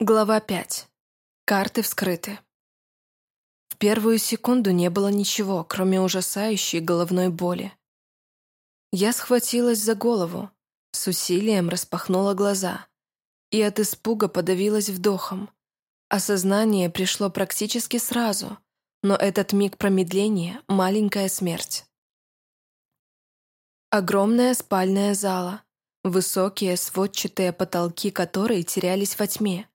Глава 5. Карты вскрыты. В первую секунду не было ничего, кроме ужасающей головной боли. Я схватилась за голову, с усилием распахнула глаза и от испуга подавилась вдохом. Осознание пришло практически сразу, но этот миг промедления — маленькая смерть. Огромная спальная зала, высокие сводчатые потолки которой терялись во тьме,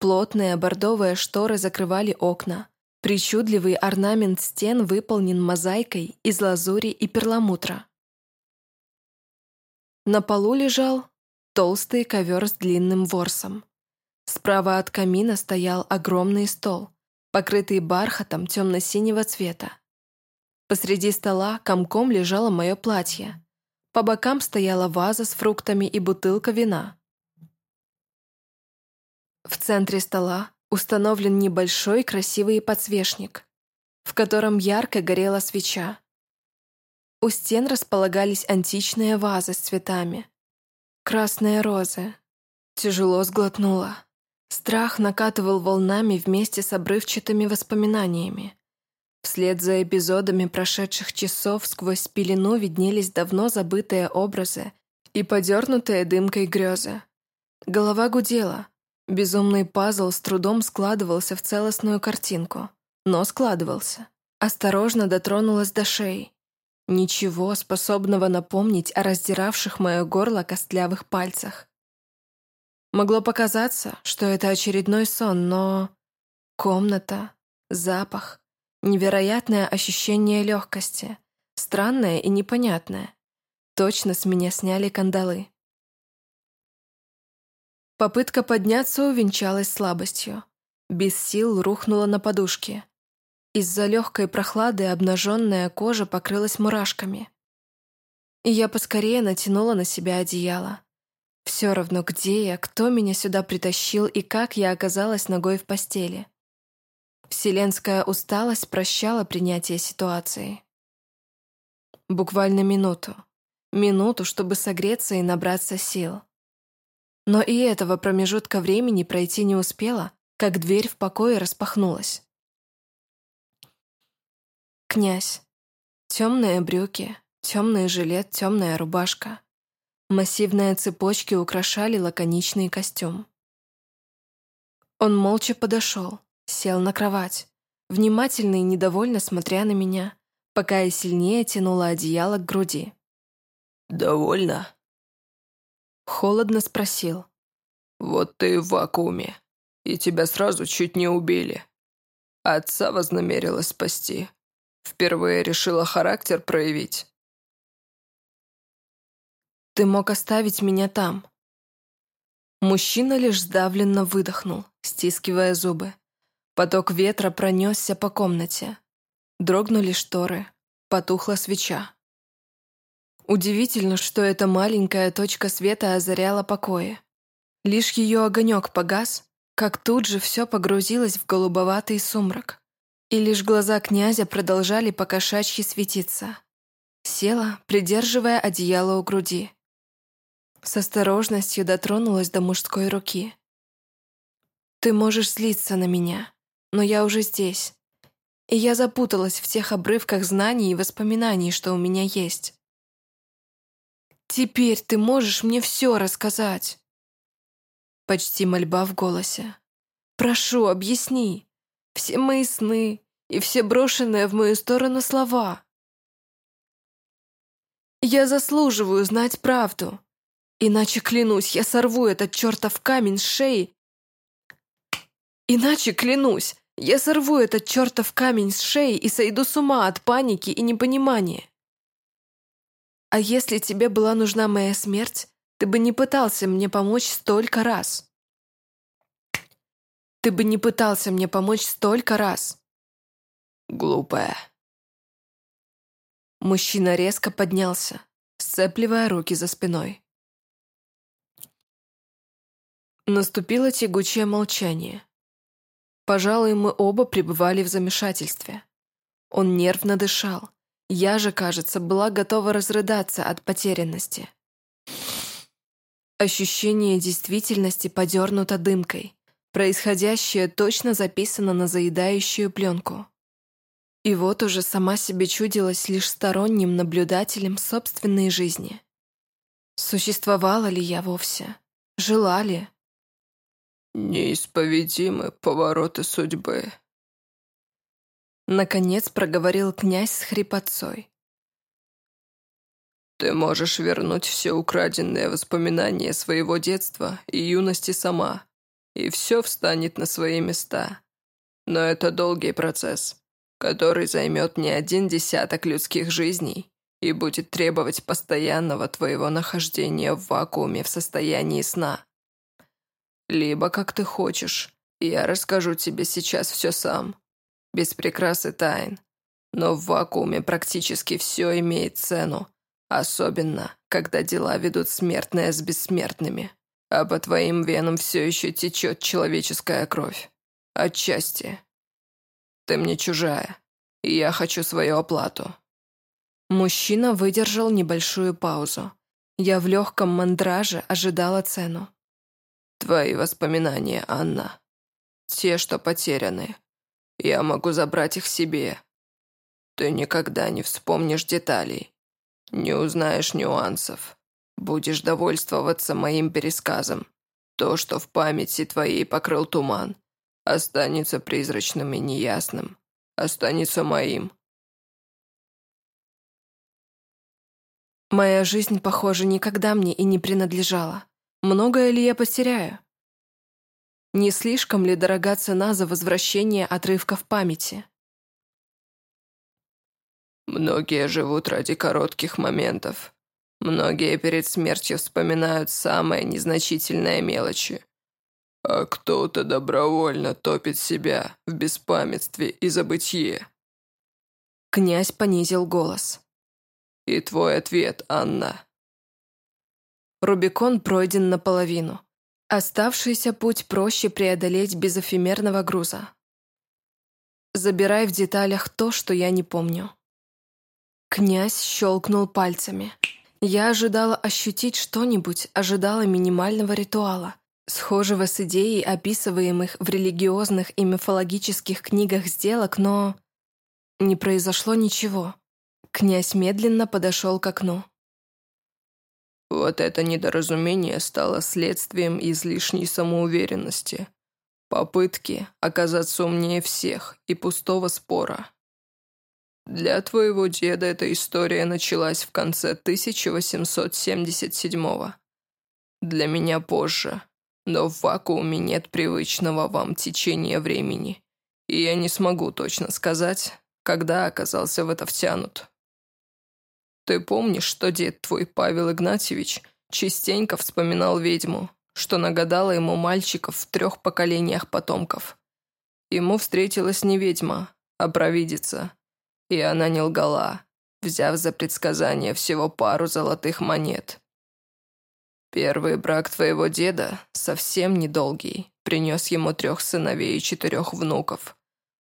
Плотные бордовые шторы закрывали окна. Причудливый орнамент стен выполнен мозаикой из лазури и перламутра. На полу лежал толстый ковер с длинным ворсом. Справа от камина стоял огромный стол, покрытый бархатом темно-синего цвета. Посреди стола комком лежало мое платье. По бокам стояла ваза с фруктами и бутылка вина. В центре стола установлен небольшой красивый подсвечник, в котором ярко горела свеча. У стен располагались античные вазы с цветами. Красные розы. Тяжело сглотнула. Страх накатывал волнами вместе с обрывчатыми воспоминаниями. Вслед за эпизодами прошедших часов сквозь пелену виднелись давно забытые образы и подернутые дымкой грезы. Голова гудела, Безумный пазл с трудом складывался в целостную картинку, но складывался. Осторожно дотронулась до шеи. Ничего способного напомнить о раздиравших мое горло костлявых пальцах. Могло показаться, что это очередной сон, но... Комната, запах, невероятное ощущение легкости, странное и непонятное. Точно с меня сняли кандалы. Попытка подняться увенчалась слабостью. Без сил рухнула на подушке. Из-за легкой прохлады обнаженная кожа покрылась мурашками. И я поскорее натянула на себя одеяло. Все равно, где я, кто меня сюда притащил и как я оказалась ногой в постели. Вселенская усталость прощала принятие ситуации. Буквально минуту. Минуту, чтобы согреться и набраться сил. Но и этого промежутка времени пройти не успела, как дверь в покое распахнулась. Князь. Темные брюки, темный жилет, темная рубашка. Массивные цепочки украшали лаконичный костюм. Он молча подошел, сел на кровать, внимательно и недовольно смотря на меня, пока я сильнее тянула одеяло к груди. «Довольно?» Холодно спросил. «Вот ты в вакууме, и тебя сразу чуть не убили. Отца вознамерилась спасти. Впервые решила характер проявить». «Ты мог оставить меня там». Мужчина лишь сдавленно выдохнул, стискивая зубы. Поток ветра пронесся по комнате. Дрогнули шторы, потухла свеча. Удивительно, что эта маленькая точка света озаряла покои. Лишь ее огонек погас, как тут же все погрузилось в голубоватый сумрак. И лишь глаза князя продолжали покошачьи светиться. Села, придерживая одеяло у груди. С осторожностью дотронулась до мужской руки. «Ты можешь злиться на меня, но я уже здесь. И я запуталась в тех обрывках знаний и воспоминаний, что у меня есть. Теперь ты можешь мне все рассказать. Почти мольба в голосе. Прошу, объясни. Все мои сны и все брошенные в мою сторону слова. Я заслуживаю знать правду. Иначе, клянусь, я сорву этот чертов камень с шеи. Иначе, клянусь, я сорву этот чертов камень с шеи и сойду с ума от паники и непонимания. А если тебе была нужна моя смерть, ты бы не пытался мне помочь столько раз. Ты бы не пытался мне помочь столько раз. Глупая. Мужчина резко поднялся, сцепливая руки за спиной. Наступило тягучее молчание. Пожалуй, мы оба пребывали в замешательстве. Он нервно дышал, я же, кажется, была готова разрыдаться от потерянности. Ощущение действительности подернуто дымкой. Происходящее точно записано на заедающую пленку. И вот уже сама себе чудилась лишь сторонним наблюдателем собственной жизни. Существовала ли я вовсе? Жила ли? «Неисповедимы повороты судьбы», Наконец проговорил князь с хрипотцой. «Ты можешь вернуть все украденные воспоминания своего детства и юности сама, и все встанет на свои места. Но это долгий процесс, который займет не один десяток людских жизней и будет требовать постоянного твоего нахождения в вакууме в состоянии сна. Либо, как ты хочешь, я расскажу тебе сейчас все сам, без прикрас и тайн. Но в вакууме практически все имеет цену, особенно, когда дела ведут смертные с бессмертными, а по твоим венам все еще течет человеческая кровь. Отчасти. Ты мне чужая, и я хочу свою оплату». Мужчина выдержал небольшую паузу. Я в легком мандраже ожидала цену. «Твои воспоминания, Анна. Те, что потеряны, я могу забрать их себе. Ты никогда не вспомнишь деталей, не узнаешь нюансов. Будешь довольствоваться моим пересказом. То, что в памяти твоей покрыл туман, останется призрачным и неясным. Останется моим. Моя жизнь, похоже, никогда мне и не принадлежала. Многое ли я потеряю? Не слишком ли дорога цена за возвращение отрывков памяти? Многие живут ради коротких моментов. Многие перед смертью вспоминают самые незначительные мелочи. А кто-то добровольно топит себя в беспамятстве и забытье. Князь понизил голос. И твой ответ, Анна. Рубикон пройден наполовину. Оставшийся путь проще преодолеть без эфемерного груза. Забирай в деталях то, что я не помню. Князь щелкнул пальцами. Я ожидала ощутить что-нибудь, ожидала минимального ритуала, схожего с идеей описываемых в религиозных и мифологических книгах сделок, но... Не произошло ничего. Князь медленно подошел к окну. Вот это недоразумение стало следствием излишней самоуверенности, попытки оказаться умнее всех и пустого спора. Для твоего деда эта история началась в конце 1877-го. Для меня позже, но в вакууме нет привычного вам течения времени, и я не смогу точно сказать, когда оказался в это втянут. Ты помнишь, что дед твой, Павел Игнатьевич, частенько вспоминал ведьму, что нагадала ему мальчиков в трех поколениях потомков? Ему встретилась не ведьма, а провидица. И она не лгала, взяв за предсказание всего пару золотых монет. Первый брак твоего деда, совсем недолгий, принес ему трех сыновей и четырех внуков.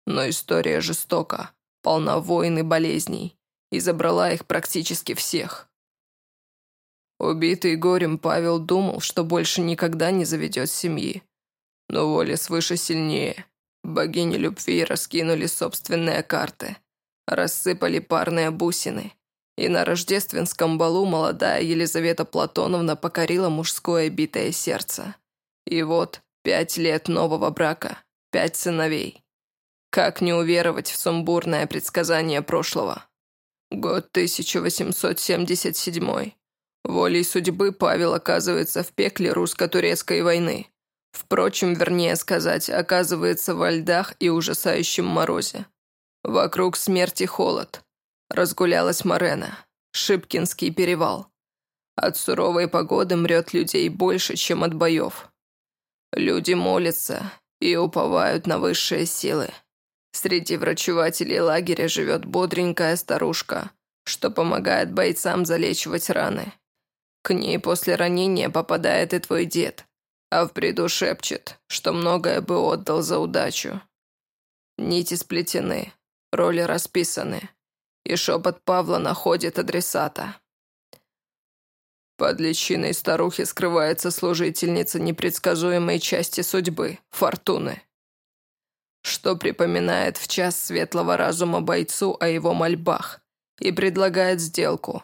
Но история жестока, полна войн и болезней и забрала их практически всех. Убитый горем Павел думал, что больше никогда не заведет семьи. Но воля свыше сильнее. Богини любви раскинули собственные карты, рассыпали парные бусины. И на рождественском балу молодая Елизавета Платоновна покорила мужское битое сердце. И вот пять лет нового брака, пять сыновей. Как не уверовать в сумбурное предсказание прошлого? Год 1877. Волей судьбы Павел оказывается в пекле русско-турецкой войны. Впрочем, вернее сказать, оказывается во льдах и ужасающем морозе. Вокруг смерти холод. Разгулялась Марена. Шипкинский перевал. От суровой погоды мрет людей больше, чем от боев. Люди молятся и уповают на высшие силы. Среди врачевателей лагеря живет бодренькая старушка, что помогает бойцам залечивать раны. К ней после ранения попадает и твой дед, а в бреду шепчет, что многое бы отдал за удачу. Нити сплетены, роли расписаны, и шепот Павла находит адресата. Под личиной старухи скрывается служительница непредсказуемой части судьбы, фортуны, что припоминает в час светлого разума бойцу о его мольбах и предлагает сделку.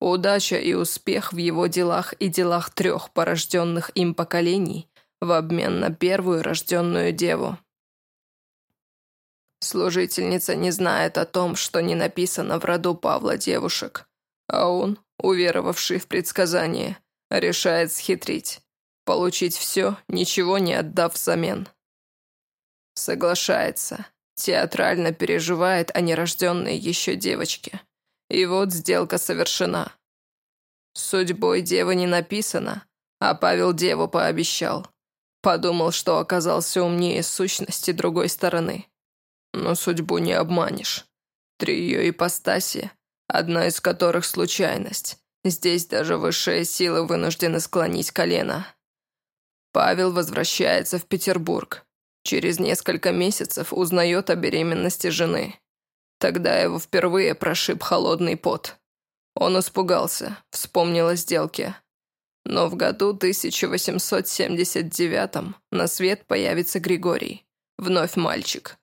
Удача и успех в его делах и делах трех порожденных им поколений в обмен на первую рожденную деву. Служительница не знает о том, что не написано в роду Павла девушек, а он, уверовавший в предсказание, решает схитрить, получить все, ничего не отдав взамен. Соглашается, театрально переживает о нерожденной еще девочке. И вот сделка совершена. Судьбой девы не написано, а Павел деву пообещал. Подумал, что оказался умнее сущности другой стороны. Но судьбу не обманешь. Три ее ипостаси, одна из которых случайность. Здесь даже высшие силы вынуждены склонить колено. Павел возвращается в Петербург. Через несколько месяцев узнает о беременности жены. Тогда его впервые прошиб холодный пот. Он испугался, вспомнил о сделке. Но в году 1879 на свет появится Григорий, вновь мальчик.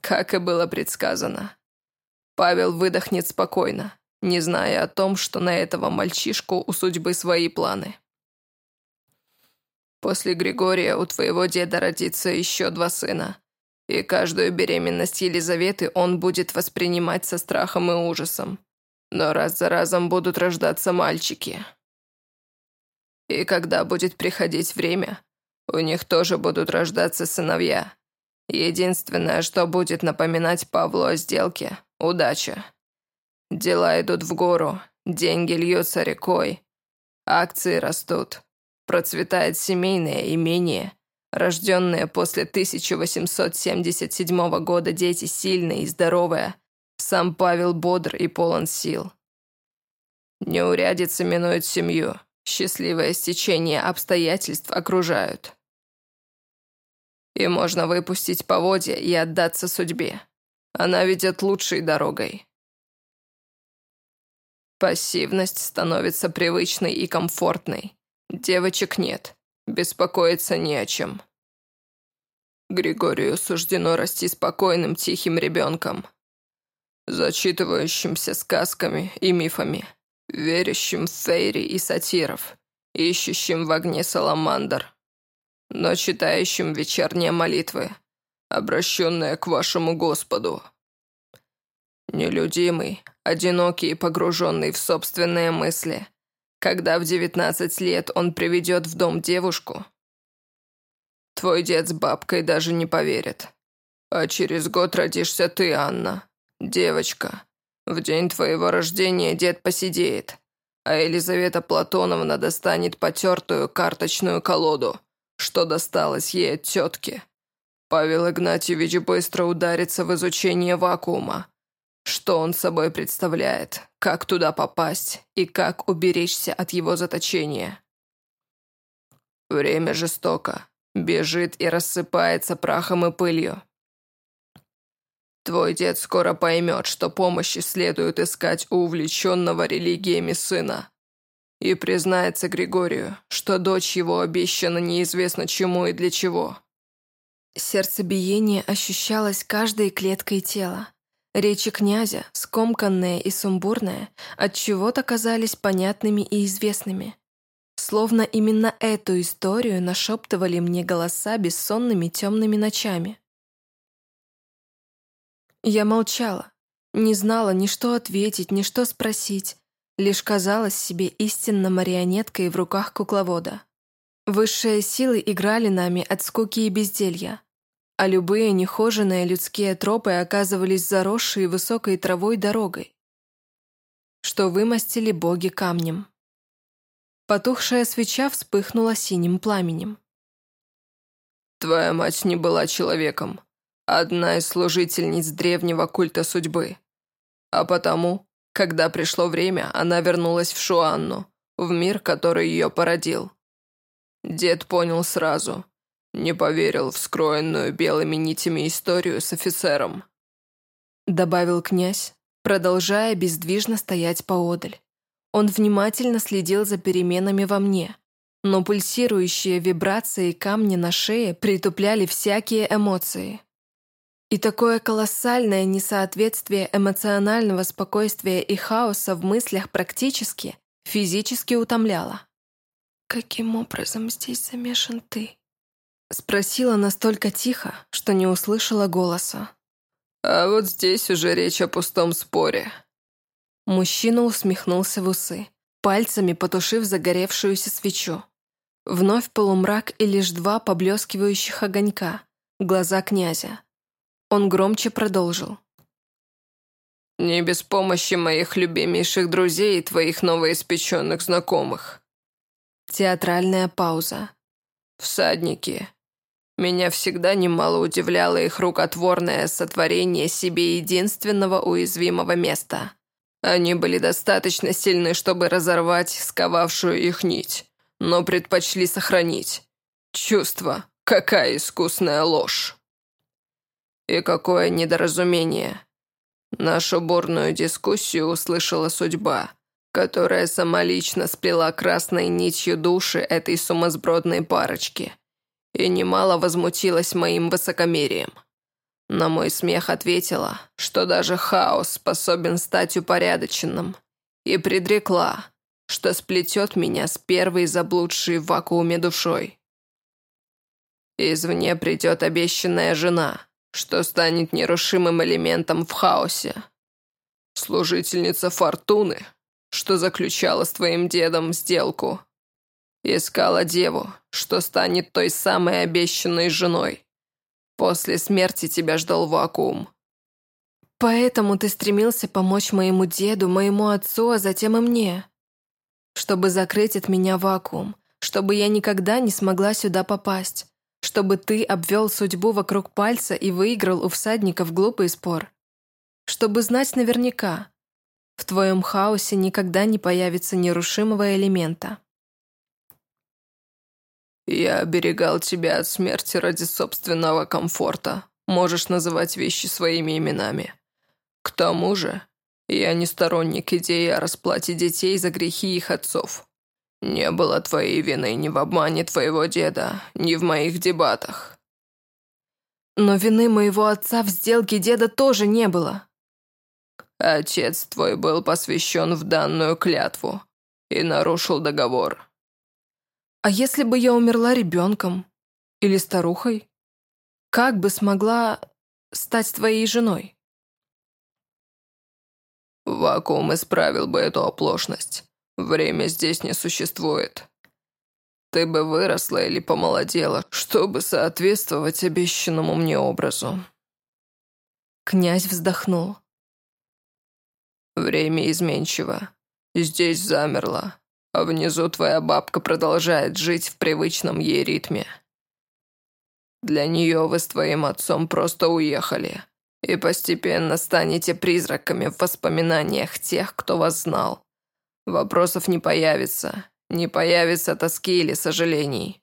Как и было предсказано. Павел выдохнет спокойно, не зная о том, что на этого мальчишку у судьбы свои планы. После Григория у твоего деда родится еще два сына, и каждую беременность Елизаветы он будет воспринимать со страхом и ужасом. Но раз за разом будут рождаться мальчики. И когда будет приходить время, у них тоже будут рождаться сыновья. Единственное, что будет напоминать Павлу о сделке – удача. Дела идут в гору, деньги льются рекой, акции растут, процветает семейное имение, рожденные после 1877 года дети сильные и здоровые, сам Павел бодр и полон сил. Неурядицы минуют семью, счастливое стечение обстоятельств окружают. И можно выпустить поводья и отдаться судьбе. Она ведет лучшей дорогой. Пассивность становится привычной и комфортной. Девочек нет, беспокоиться не о чем. Григорию суждено расти спокойным, тихим ребенком, зачитывающимся сказками и мифами, верящим в фейри и сатиров, ищущим в огне саламандр но читающим вечерние молитвы, обращенные к вашему Господу. Нелюдимый, одинокий и погруженный в собственные мысли, когда в девятнадцать лет он приведет в дом девушку, твой дед с бабкой даже не поверят. А через год родишься ты, Анна, девочка. В день твоего рождения дед посидеет, а Елизавета Платоновна достанет потертую карточную колоду – что досталось ей от тетки. Павел Игнатьевич быстро ударится в изучение вакуума. Что он собой представляет, как туда попасть и как уберечься от его заточения. Время жестоко, бежит и рассыпается прахом и пылью. Твой дед скоро поймет, что помощи следует искать у увлеченного религиями сына и признается Григорию, что дочь его обещана неизвестно чему и для чего. Сердцебиение ощущалось каждой клеткой тела. Речи князя, скомканные и сумбурные, от чего то казались понятными и известными. Словно именно эту историю нашептывали мне голоса бессонными темными ночами. Я молчала, не знала ни что ответить, ни что спросить, лишь казалась себе истинно марионеткой в руках кукловода. Высшие силы играли нами от скуки и безделья, а любые нехоженные людские тропы оказывались заросшей высокой травой дорогой, что вымостили боги камнем. Потухшая свеча вспыхнула синим пламенем. «Твоя мать не была человеком, одна из служительниц древнего культа судьбы, а потому когда пришло время, она вернулась в Шуанну, в мир, который ее породил. Дед понял сразу. Не поверил в скроенную белыми нитями историю с офицером. Добавил князь, продолжая бездвижно стоять поодаль. Он внимательно следил за переменами во мне, но пульсирующие вибрации камня на шее притупляли всякие эмоции. И такое колоссальное несоответствие эмоционального спокойствия и хаоса в мыслях практически, физически утомляло. «Каким образом здесь замешан ты?» Спросила настолько тихо, что не услышала голоса. «А вот здесь уже речь о пустом споре». Мужчина усмехнулся в усы, пальцами потушив загоревшуюся свечу. Вновь полумрак и лишь два поблескивающих огонька, глаза князя. Он громче продолжил. «Не без помощи моих любимейших друзей и твоих новоиспеченных знакомых». Театральная пауза. «Всадники. Меня всегда немало удивляло их рукотворное сотворение себе единственного уязвимого места. Они были достаточно сильны, чтобы разорвать сковавшую их нить, но предпочли сохранить. Чувство, какая искусная ложь. И какое недоразумение. Нашу бурную дискуссию услышала судьба, которая самолично сплела красной нитью души этой сумасбродной парочки и немало возмутилась моим высокомерием. На мой смех ответила, что даже хаос способен стать упорядоченным, и предрекла, что сплетет меня с первой заблудшей в вакууме душой. Извне придет обещанная жена, что станет нерушимым элементом в хаосе. Служительница фортуны, что заключала с твоим дедом сделку. Искала деву, что станет той самой обещанной женой. После смерти тебя ждал вакуум. Поэтому ты стремился помочь моему деду, моему отцу, а затем и мне. Чтобы закрыть от меня вакуум, чтобы я никогда не смогла сюда попасть, чтобы ты обвел судьбу вокруг пальца и выиграл у всадников глупый спор. Чтобы знать наверняка, в твоем хаосе никогда не появится нерушимого элемента. «Я оберегал тебя от смерти ради собственного комфорта. Можешь называть вещи своими именами. К тому же, я не сторонник идеи о расплате детей за грехи их отцов. Не было твоей вины ни в обмане твоего деда, ни в моих дебатах. Но вины моего отца в сделке деда тоже не было. Отец твой был посвящен в данную клятву и нарушил договор. А если бы я умерла ребенком или старухой? Как бы смогла стать твоей женой? Вакуум исправил бы эту оплошность. Время здесь не существует. Ты бы выросла или помолодела, чтобы соответствовать обещанному мне образу. Князь вздохнул. Время изменчиво. Здесь замерло, а внизу твоя бабка продолжает жить в привычном ей ритме. Для нее вы с твоим отцом просто уехали, и постепенно станете призраками в воспоминаниях тех, кто вас знал. Вопросов не появится, не появится тоски или сожалений.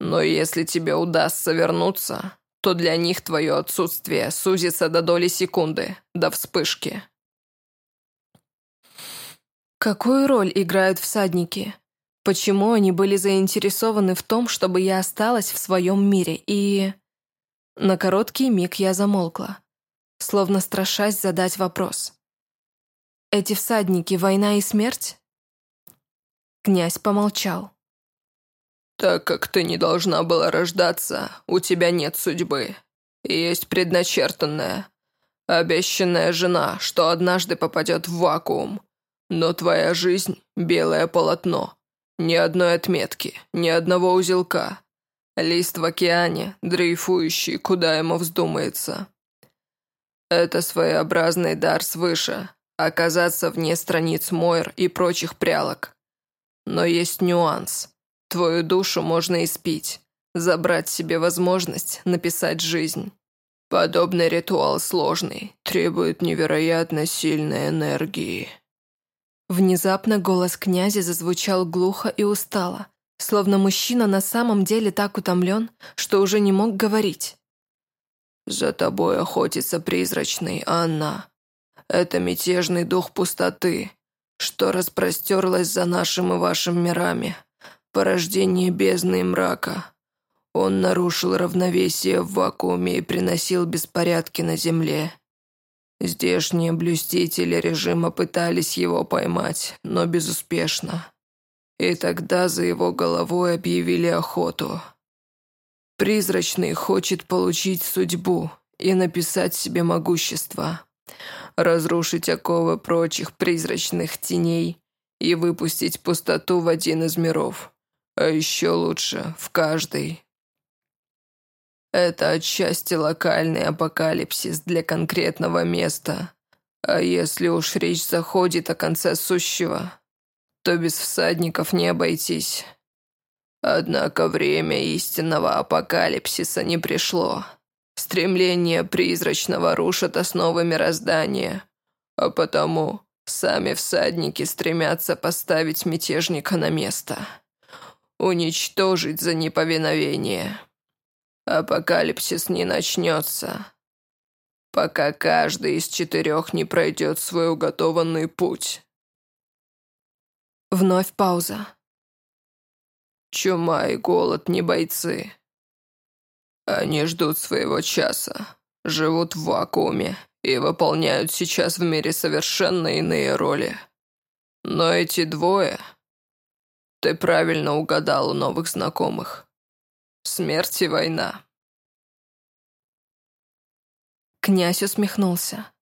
Но если тебе удастся вернуться, то для них твое отсутствие сузится до доли секунды, до вспышки. Какую роль играют всадники? Почему они были заинтересованы в том, чтобы я осталась в своем мире и... На короткий миг я замолкла, словно страшась задать вопрос. Эти всадники — война и смерть?» Князь помолчал. «Так как ты не должна была рождаться, у тебя нет судьбы. Есть предначертанная, обещанная жена, что однажды попадет в вакуум. Но твоя жизнь — белое полотно. Ни одной отметки, ни одного узелка. Лист в океане, дрейфующий, куда ему вздумается. Это своеобразный дар свыше, оказаться вне страниц Мойр и прочих прялок. Но есть нюанс. Твою душу можно испить, забрать себе возможность написать жизнь. Подобный ритуал сложный, требует невероятно сильной энергии. Внезапно голос князя зазвучал глухо и устало, словно мужчина на самом деле так утомлен, что уже не мог говорить. «За тобой охотится призрачный, Анна. Это мятежный дух пустоты, что распростерлось за нашим и вашим мирами, порождение бездны и мрака. Он нарушил равновесие в вакууме и приносил беспорядки на земле. Здешние блюстители режима пытались его поймать, но безуспешно. И тогда за его головой объявили охоту. Призрачный хочет получить судьбу и написать себе могущество, разрушить оковы прочих призрачных теней и выпустить пустоту в один из миров, а еще лучше в каждый. Это отчасти локальный апокалипсис для конкретного места. А если уж речь заходит о конце сущего, то без всадников не обойтись. Однако время истинного апокалипсиса не пришло. Стремление призрачного рушит основы мироздания, а потому сами всадники стремятся поставить мятежника на место, уничтожить за неповиновение. Апокалипсис не начнется, пока каждый из четырех не пройдет свой уготованный путь. Вновь пауза. Чума и голод не бойцы. Они ждут своего часа, живут в вакууме и выполняют сейчас в мире совершенно иные роли. Но эти двое... Ты правильно угадал у новых знакомых. Смерть и война. Князь усмехнулся.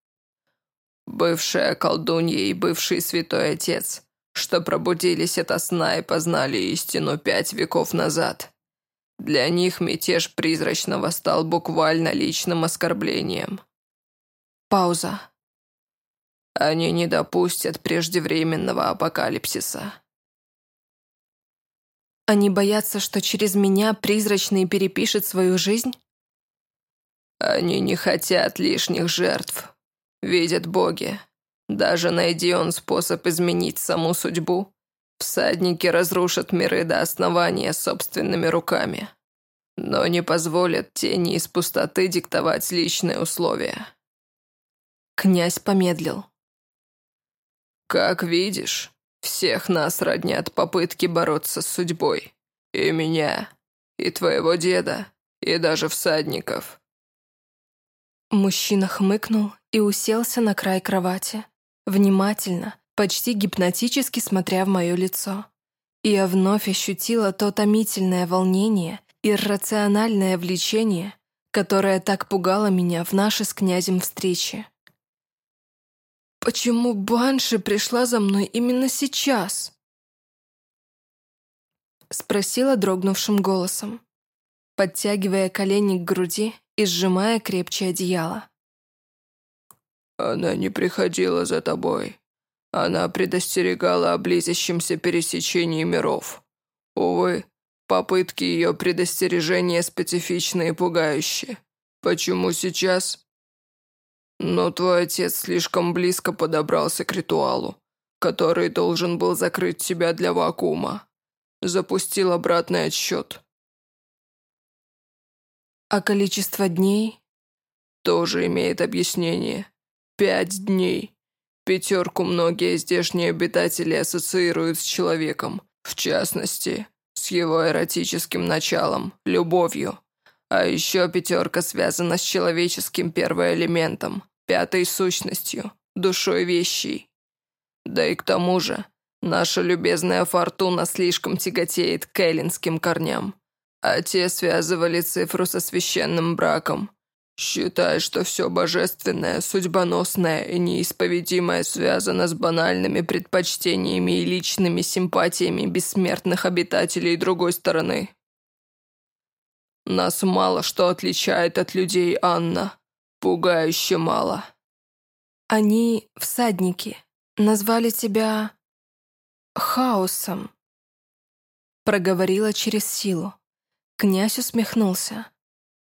Бывшая колдунья и бывший святой отец, что пробудились ото сна и познали истину пять веков назад. Для них мятеж призрачного стал буквально личным оскорблением. Пауза. Они не допустят преждевременного апокалипсиса. Они боятся, что через меня призрачный перепишет свою жизнь? Они не хотят лишних жертв. Видят боги. Даже найди он способ изменить саму судьбу, всадники разрушат миры до основания собственными руками. Но не позволят тени из пустоты диктовать личные условия. Князь помедлил. «Как видишь, всех нас роднят попытки бороться с судьбой. И меня, и твоего деда, и даже всадников». Мужчина хмыкнул и уселся на край кровати, внимательно, почти гипнотически смотря в мое лицо. И я вновь ощутила то томительное волнение, иррациональное влечение, которое так пугало меня в нашей с князем встрече. Почему Банши пришла за мной именно сейчас? Спросила дрогнувшим голосом, подтягивая колени к груди и сжимая крепче одеяло. «Она не приходила за тобой. Она предостерегала о близящемся пересечении миров. Увы, попытки ее предостережения специфичны и пугающие. Почему сейчас?» Но твой отец слишком близко подобрался к ритуалу, который должен был закрыть тебя для вакуума. Запустил обратный отсчет. А количество дней? Тоже имеет объяснение. Пять дней. Пятерку многие здешние обитатели ассоциируют с человеком, в частности, с его эротическим началом, любовью. А еще пятерка связана с человеческим первоэлементом, пятой сущностью, душой вещей. Да и к тому же, наша любезная фортуна слишком тяготеет к эллинским корням, а те связывали цифру со священным браком, считая, что все божественное, судьбоносное и неисповедимое связано с банальными предпочтениями и личными симпатиями бессмертных обитателей другой стороны. Нас мало что отличает от людей, Анна. Пугающе мало. Они всадники. Назвали тебя... хаосом. Проговорила через силу. Князь усмехнулся.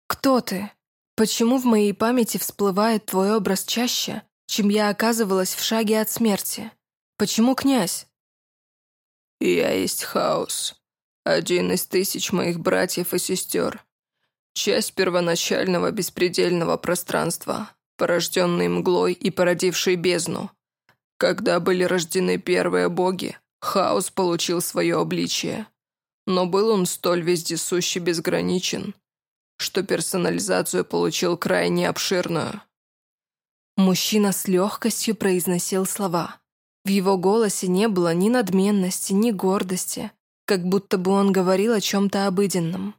«Кто ты? Почему в моей памяти всплывает твой образ чаще, чем я оказывалась в шаге от смерти? Почему князь?» «Я есть хаос. Один из тысяч моих братьев и сестер. Часть первоначального беспредельного пространства, порожденный мглой и породивший бездну. Когда были рождены первые боги, хаос получил свое обличие. Но был он столь вездесущий безграничен, что персонализацию получил крайне обширную. Мужчина с легкостью произносил слова. В его голосе не было ни надменности, ни гордости, как будто бы он говорил о чем-то обыденном.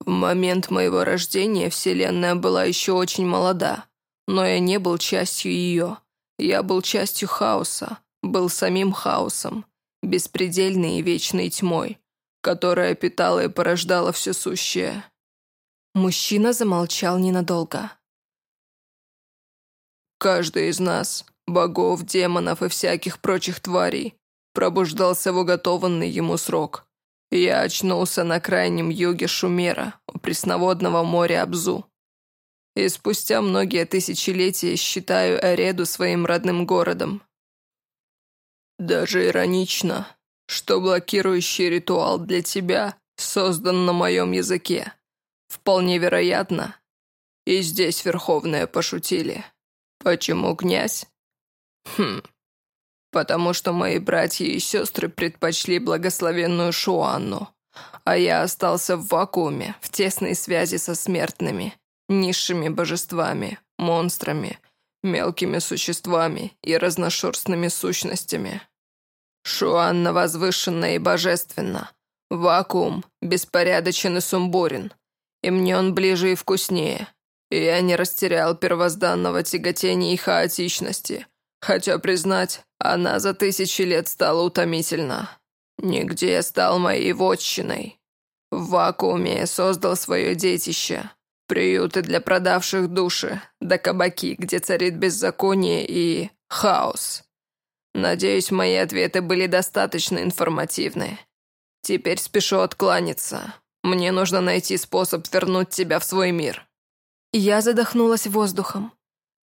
В момент моего рождения Вселенная была еще очень молода, но я не был частью ее. Я был частью хаоса, был самим хаосом, беспредельной и вечной тьмой, которая питала и порождала все сущее. Мужчина замолчал ненадолго. Каждый из нас, богов, демонов и всяких прочих тварей, пробуждался в уготованный ему срок. Я очнулся на крайнем юге Шумера, у пресноводного моря Абзу. И спустя многие тысячелетия считаю Эреду своим родным городом. Даже иронично, что блокирующий ритуал для тебя создан на моем языке. Вполне вероятно, и здесь Верховные пошутили. Почему князь? Хм, потому что мои братья и сестры предпочли благословенную Шуанну, а я остался в вакууме, в тесной связи со смертными, низшими божествами, монстрами, мелкими существами и разношерстными сущностями. Шуанна возвышенна и божественна. Вакуум беспорядочен и сумбурен, и мне он ближе и вкуснее. И я не растерял первозданного тяготения и хаотичности – Хотя признать, она за тысячи лет стала утомительна. Нигде я стал моей вотчиной. В вакууме создал свое детище. Приюты для продавших души, да кабаки, где царит беззаконие и хаос. Надеюсь, мои ответы были достаточно информативны. Теперь спешу откланяться. Мне нужно найти способ вернуть тебя в свой мир. Я задохнулась воздухом,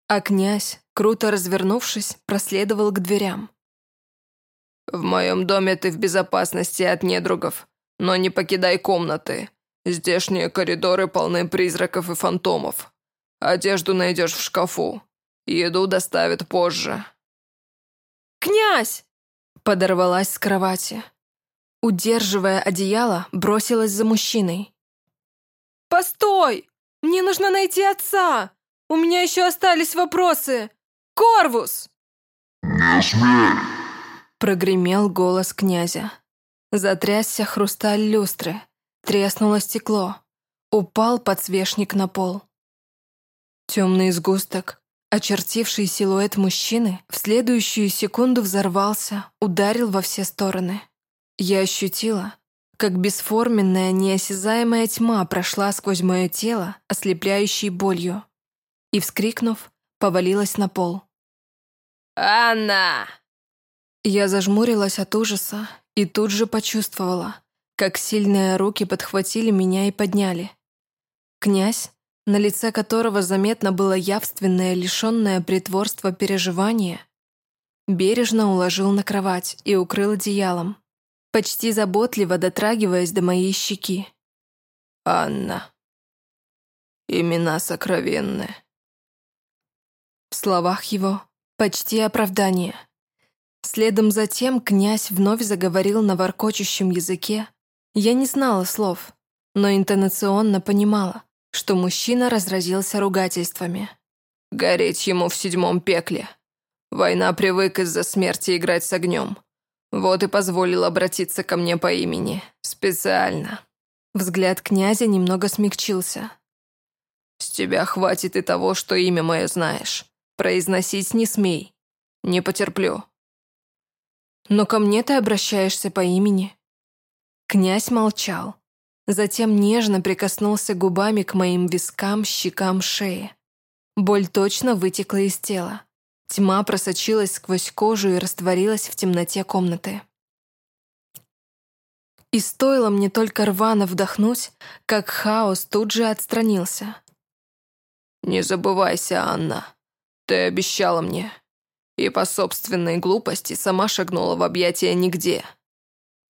а князь Круто развернувшись, проследовал к дверям. «В моем доме ты в безопасности от недругов, но не покидай комнаты. Здешние коридоры полны призраков и фантомов. Одежду найдешь в шкафу. Еду доставят позже». «Князь!» Подорвалась с кровати. Удерживая одеяло, бросилась за мужчиной. «Постой! Мне нужно найти отца! У меня еще остались вопросы! Корвус!» «Не смей!» Прогремел голос князя. Затрясся хрусталь люстры. Треснуло стекло. Упал подсвечник на пол. Темный сгусток, очертивший силуэт мужчины, в следующую секунду взорвался, ударил во все стороны. Я ощутила, как бесформенная, неосязаемая тьма прошла сквозь мое тело, ослепляющей болью. И, вскрикнув, повалилась на пол. «Анна!» Я зажмурилась от ужаса и тут же почувствовала, как сильные руки подхватили меня и подняли. Князь, на лице которого заметно было явственное, лишенное притворства переживание, бережно уложил на кровать и укрыл одеялом, почти заботливо дотрагиваясь до моей щеки. «Анна. Имена сокровенные. В словах его почти оправдание. Следом за тем князь вновь заговорил на воркочущем языке. Я не знала слов, но интонационно понимала, что мужчина разразился ругательствами. «Гореть ему в седьмом пекле. Война привык из-за смерти играть с огнем. Вот и позволил обратиться ко мне по имени. Специально». Взгляд князя немного смягчился. «С тебя хватит и того, что имя мое знаешь. Произносить не смей. Не потерплю. Но ко мне ты обращаешься по имени. Князь молчал. Затем нежно прикоснулся губами к моим вискам, щекам, шее. Боль точно вытекла из тела. Тьма просочилась сквозь кожу и растворилась в темноте комнаты. И стоило мне только рвано вдохнуть, как хаос тут же отстранился. «Не забывайся, Анна», ты обещала мне. И по собственной глупости сама шагнула в объятия нигде.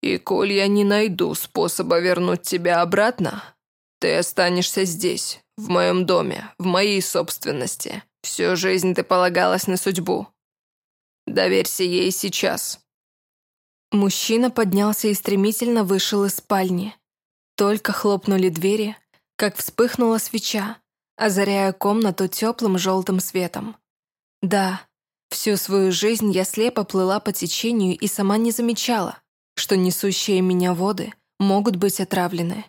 И коль я не найду способа вернуть тебя обратно, ты останешься здесь, в моем доме, в моей собственности, Всю жизнь ты полагалась на судьбу. Доверься ей сейчас». Мужчина поднялся и стремительно вышел из спальни. Только хлопнули двери, как вспыхнула свеча, озаряя комнату теплым желтым светом. Да, всю свою жизнь я слепо плыла по течению и сама не замечала, что несущие меня воды могут быть отравлены.